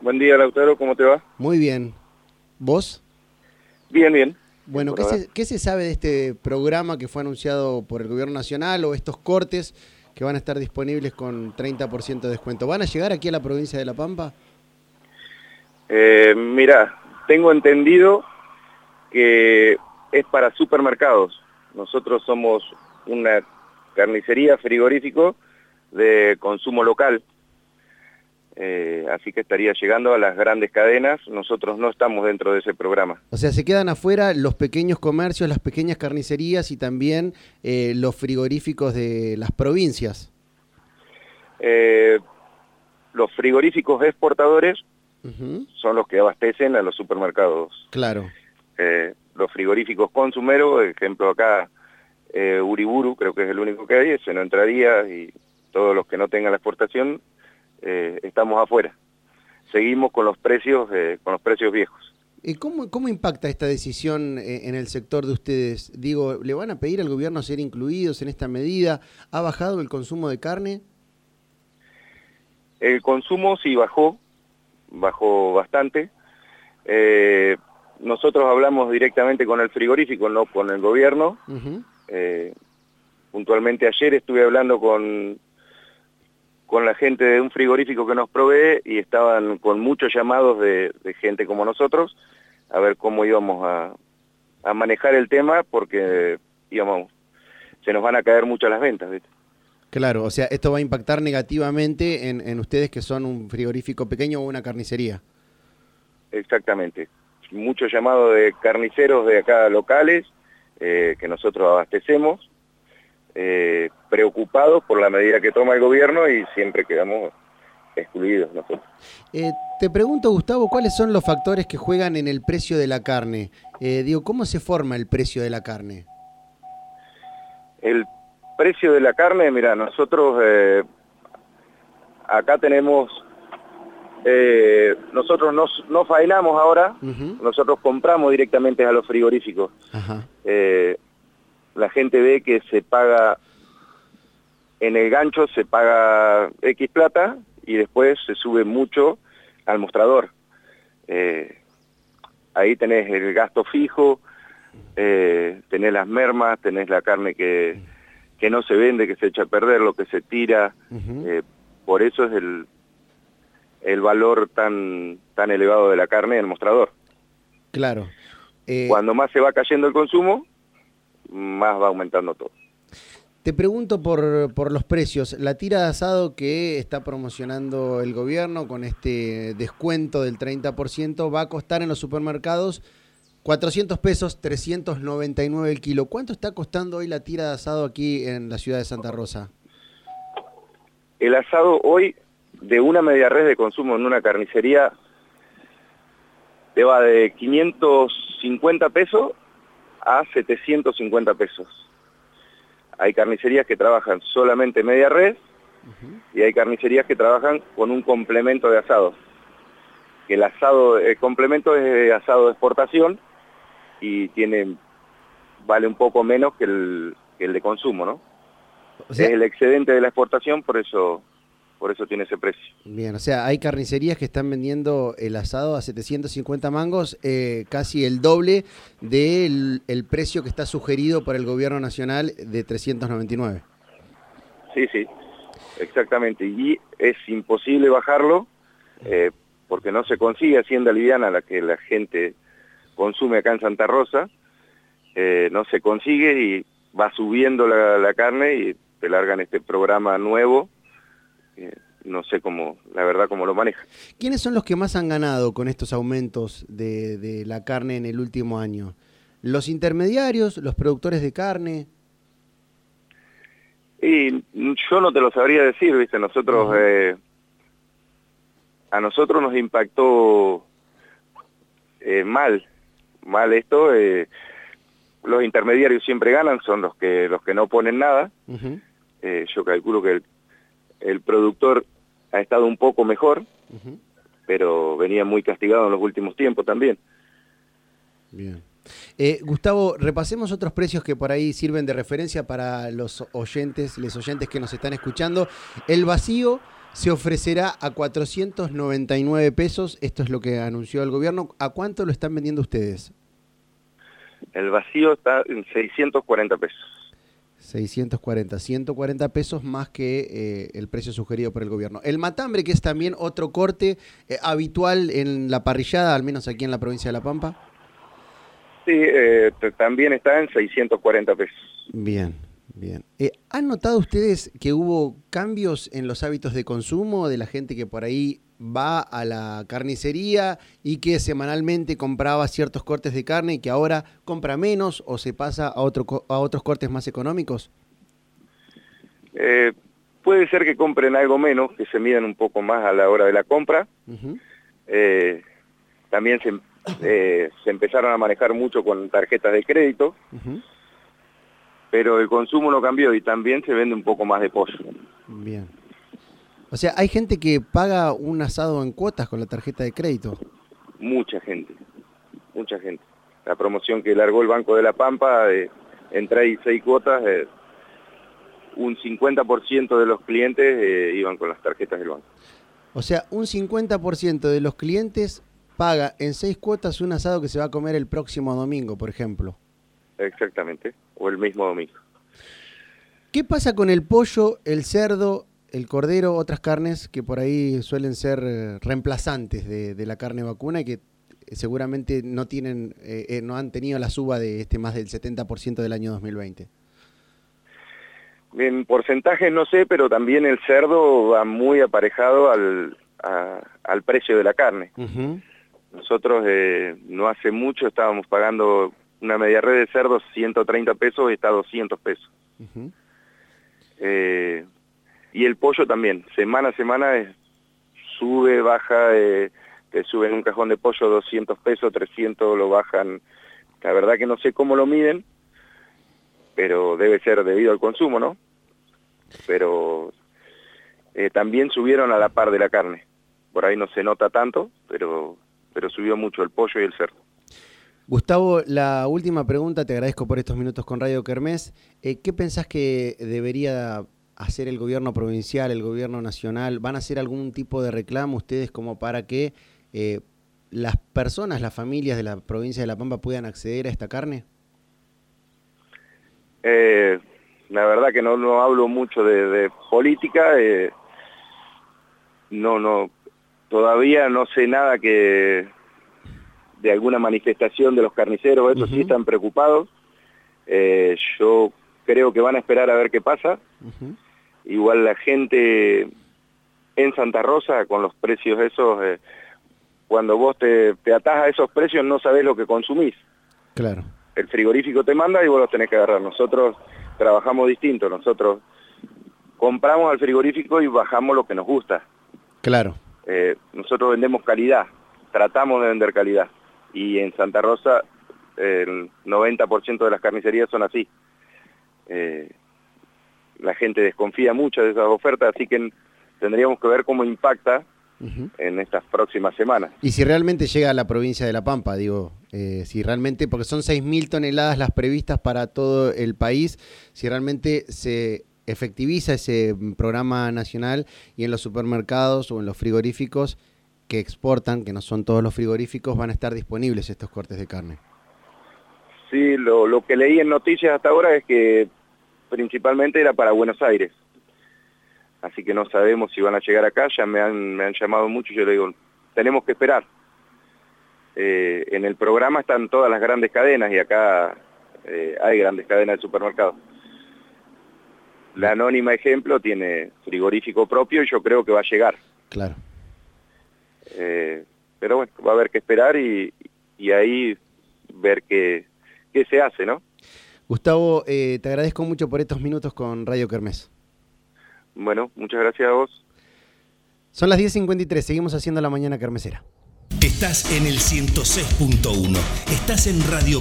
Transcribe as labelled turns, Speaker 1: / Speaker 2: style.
Speaker 1: Buen día, Lautaro, ¿cómo te va?
Speaker 2: Muy bien. ¿Vos?
Speaker 1: Bien, bien.
Speaker 2: Bueno, ¿qué se, ¿qué se, sabe de este programa que fue anunciado por el Gobierno Nacional o estos cortes que van a estar disponibles con 30% de descuento? ¿Van a llegar aquí a la provincia de La Pampa?
Speaker 1: Eh, mira, tengo entendido que es para supermercados. Nosotros somos una carnicería frigorífico de consumo local. Eh, así que estaría llegando a las grandes cadenas. Nosotros no estamos dentro de ese programa.
Speaker 2: O sea, se quedan afuera los pequeños comercios, las pequeñas carnicerías y también eh, los frigoríficos de las provincias.
Speaker 1: Eh, los frigoríficos exportadores son los que abastecen a los supermercados.
Speaker 2: Claro.
Speaker 1: los frigoríficos consumeros, ejemplo acá, Uriburu, creo que es el único que hay, ese no entraría y todos los que no tengan la exportación eh, estamos afuera. Seguimos con los precios, eh, con los precios viejos.
Speaker 2: ¿Y cómo, cómo impacta esta decisión eh, en el sector de ustedes? Digo, ¿le van a pedir al gobierno ser incluidos en esta medida? ¿Ha bajado el consumo de carne?
Speaker 1: El consumo sí bajó, bajó bastante. nosotros hablamos directamente con el frigorífico, no con el gobierno. puntualmente ayer estuve hablando con con la gente de un frigorífico que nos provee y estaban con muchos llamados de, gente como nosotros a ver cómo íbamos a, manejar el tema porque íbamos, se nos van a caer mucho las ventas.
Speaker 2: Claro, o sea, esto va a impactar negativamente en, ustedes que son un frigorífico pequeño o una carnicería.
Speaker 1: Exactamente. Muchos llamados de carniceros de acá locales eh, que nosotros abastecemos eh, preocupados por la medida que toma el gobierno y siempre quedamos excluidos nosotros.
Speaker 2: Eh, te pregunto, Gustavo, ¿cuáles son los factores que juegan en el precio de la carne? Eh, digo, ¿cómo se forma el precio de la carne?
Speaker 1: El precio de la carne, mira, nosotros eh, acá tenemos, nosotros no, faenamos ahora, nosotros compramos directamente a los frigoríficos. Ajá la gente ve que se paga, en el gancho se paga X plata y después se sube mucho al mostrador. Eh, ahí tenés el gasto fijo, eh, tenés las mermas, tenés la carne que, que no se vende, que se echa a perder, lo que se tira. Eh, por eso es el, el valor tan, tan elevado de la carne en el mostrador.
Speaker 2: Claro.
Speaker 1: Cuando más se va cayendo el consumo, más va aumentando todo.
Speaker 2: Te pregunto por, por, los precios. La tira de asado que está promocionando el gobierno con este descuento del 30% va a costar en los supermercados 400 pesos, 399 el kilo. ¿Cuánto está costando hoy la tira de asado aquí en la ciudad de Santa Rosa?
Speaker 1: El asado hoy de una media red de consumo en una carnicería te va de 550 pesos a 750 pesos. Hay carnicerías que trabajan solamente media red y hay carnicerías que trabajan con un complemento de asado. El asado, el complemento es asado de exportación y tiene vale un poco menos que el, el de consumo, ¿no? es el excedente de la exportación, por eso por eso tiene ese precio.
Speaker 2: Bien, o sea, hay carnicerías que están vendiendo el asado a 750 mangos, eh, casi el doble del el precio que está sugerido por el gobierno nacional de 399.
Speaker 1: Sí, sí, exactamente. Y es imposible bajarlo eh, porque no se consigue hacienda liviana la que la gente consume acá en Santa Rosa, eh, no se consigue y va subiendo la, la carne y te largan este programa nuevo no sé cómo, la verdad, cómo lo maneja.
Speaker 2: ¿Quiénes son los que más han ganado con estos aumentos de, la carne en el último año? ¿Los intermediarios, los productores de carne?
Speaker 1: Y yo no te lo sabría decir, ¿viste? Nosotros, eh, a nosotros nos impactó eh, mal, mal esto. Eh, los intermediarios siempre ganan, son los que los que no ponen nada. yo calculo que el el productor ha estado un poco mejor, pero venía muy castigado en los últimos tiempos también.
Speaker 2: Bien. Eh, Gustavo, repasemos otros precios que por ahí sirven de referencia para los oyentes, los oyentes que nos están escuchando. El vacío se ofrecerá a 499 pesos, esto es lo que anunció el gobierno. ¿A cuánto lo están vendiendo ustedes?
Speaker 1: El vacío está en 640 pesos.
Speaker 2: 640, 140 pesos más que eh, el precio sugerido por el gobierno. El matambre, que es también otro corte eh, habitual en la parrillada, al menos aquí en la provincia de La Pampa.
Speaker 1: Sí, eh, también está en 640 pesos.
Speaker 2: Bien, bien. ¿Han notado ustedes que hubo cambios en los hábitos de consumo de la gente que por ahí va a la carnicería y que semanalmente compraba ciertos cortes de carne y que ahora compra menos o se pasa a, otro, a otros cortes más económicos?
Speaker 1: Eh, puede ser que compren algo menos, que se midan un poco más a la hora de la compra. Eh, también se, eh, se, empezaron a manejar mucho con tarjetas de crédito, pero el consumo no cambió y también se vende un poco más de pollo.
Speaker 2: Bien. O sea, hay gente que paga un asado en cuotas con la tarjeta de crédito.
Speaker 1: Mucha gente, mucha gente. La promoción que largó el Banco de la Pampa, de, en y seis cuotas, eh, un 50% de los clientes eh, iban con las tarjetas del banco.
Speaker 2: O sea, un 50% de los clientes paga en seis cuotas un asado que se va a comer el próximo domingo, por ejemplo.
Speaker 1: Exactamente, o el mismo domingo.
Speaker 2: ¿Qué pasa con el pollo, el cerdo el cordero, otras carnes que por ahí suelen ser eh, reemplazantes de, la carne vacuna y que eh, seguramente no tienen, eh, no han tenido la suba de este más del 70% del año 2020.
Speaker 1: En porcentaje no sé, pero también el cerdo va muy aparejado al, al precio de la carne. Nosotros no hace mucho estábamos pagando una media red de cerdo 130 pesos y está a 200 pesos y el pollo también, semana a semana sube, baja, eh, te suben un cajón de pollo 200 pesos, 300 lo bajan, la verdad que no sé cómo lo miden, pero debe ser debido al consumo, ¿no? Pero eh, también subieron a la par de la carne, por ahí no se nota tanto, pero, pero subió mucho el pollo y el cerdo.
Speaker 2: Gustavo, la última pregunta, te agradezco por estos minutos con Radio Kermés. Eh, ¿Qué pensás que debería hacer el gobierno provincial, el gobierno nacional? ¿Van a hacer algún tipo de reclamo ustedes como para que eh, las personas, las familias de la provincia de La Pampa puedan acceder a esta carne?
Speaker 1: Eh, la verdad que no, no hablo mucho de, política, eh, no, no, todavía no sé nada que de alguna manifestación de los carniceros, estos sí están preocupados. yo creo que van a esperar a ver qué pasa. Igual la gente en Santa Rosa, con los precios esos, eh, cuando vos te, te atás a esos precios no sabés lo que consumís.
Speaker 2: Claro.
Speaker 1: El frigorífico te manda y vos los tenés que agarrar. Nosotros trabajamos distinto, nosotros compramos al frigorífico y bajamos lo que nos gusta.
Speaker 2: Claro.
Speaker 1: Eh, nosotros vendemos calidad, tratamos de vender calidad. Y en Santa Rosa el 90% de las carnicerías son así. Eh, la gente desconfía mucho de esas ofertas, así que tendríamos que ver cómo impacta en estas próximas semanas.
Speaker 2: Y si realmente llega a la provincia de La Pampa, digo, eh, si realmente, porque son 6.000 toneladas las previstas para todo el país, si realmente se efectiviza ese programa nacional y en los supermercados o en los frigoríficos que exportan, que no son todos los frigoríficos, van a estar disponibles estos cortes de carne.
Speaker 1: Sí, lo, lo que leí en noticias hasta ahora es que principalmente era para Buenos Aires. Así que no sabemos si van a llegar acá, ya me han, me han llamado mucho y yo le digo, tenemos que esperar. Eh, en el programa están todas las grandes cadenas y acá eh, hay grandes cadenas de supermercados. La anónima ejemplo tiene frigorífico propio y yo creo que va a llegar.
Speaker 2: Claro.
Speaker 1: Eh, pero bueno, va a haber que esperar y, y ahí ver qué, qué se hace, ¿no?
Speaker 2: Gustavo, eh, te agradezco mucho por estos minutos con Radio Kermés.
Speaker 1: Bueno, muchas gracias a vos.
Speaker 2: Son las 10.53, seguimos haciendo la mañana kermesera.
Speaker 3: Estás en el 106.1, estás en Radio